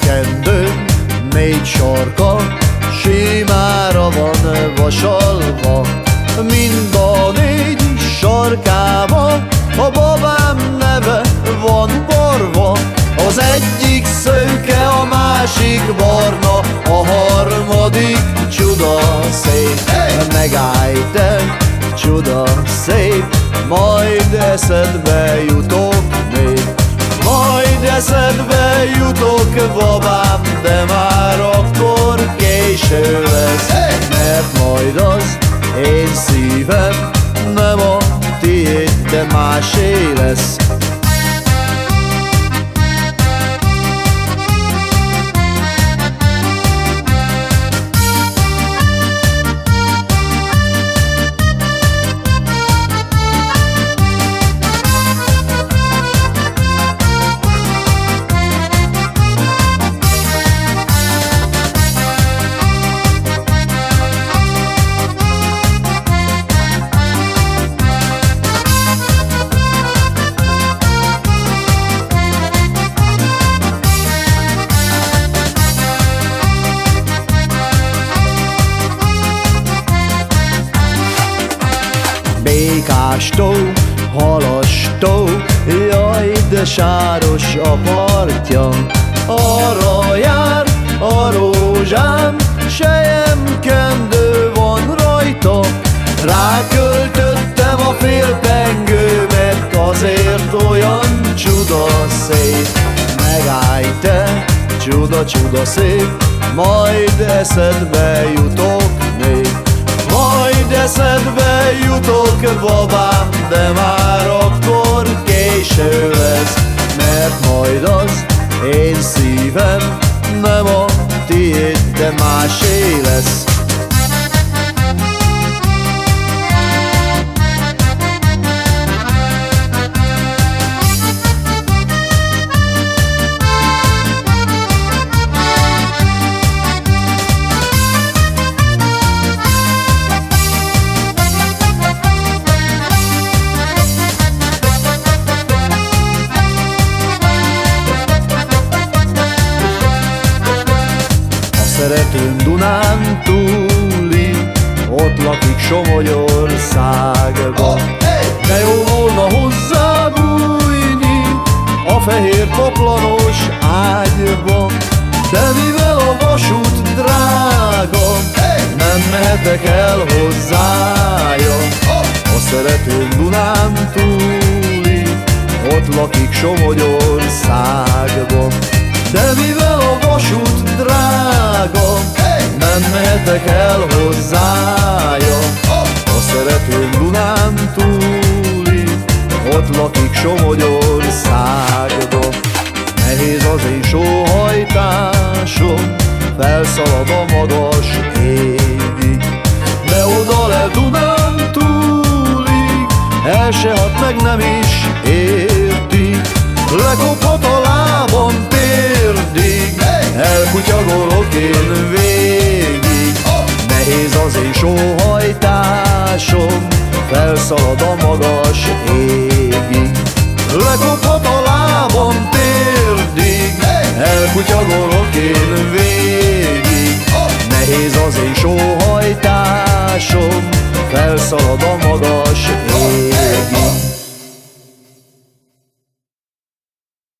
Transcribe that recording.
kendő, négy sarka, sémára van vasalva, mind a négy sarkába a babám neve van barva, az egyik szőke, a másik barna, a harmadik csuda szép. Megállj te, csuda szép, majd eszedbe jutok még. Eszedbe jutok, babám, de már akkor késő lesz. Mert majd az én szívem nem a tiéd, de másé lesz Békástó, halastó, jaj, de sáros a partja. Arra jár a rózsám, sejem kendő van rajta. Ráköltöttem a félpengőmet, azért olyan csuda szép. Megállj te, csuda, csuda szép, majd eszedbe jutok még. Majd eszedbe jutok, babám, de már akkor késő lesz, mert majd az én szívem nem a tiéd, de másé lesz. Szeretőm Dunán túli, ott lakik Somogyországban. De jó volna hozzá bújni a fehér poplanos ágyban, de mivel a vasút drága, nem mehetek el hozzája. A szeretőm Dunán túli, ott lakik Somogyországban. De mivel Nem mehetek el hozzája A szeretőm Dunán túli Ott lakik Somogyországban Nehéz az én sóhajtásom Felszalad a magas égig De oda le Dunán túlig El se hat meg nem is érti. Lekophat a lábam térdig Elkutyagolok én én sóhajtásom Felszalad a magas égig Lekophat a lábam térdig Elkutyagolok én végig. Nehéz az én sóhajtásom Felszalad a magas